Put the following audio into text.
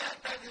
وَلَا تَجْرِ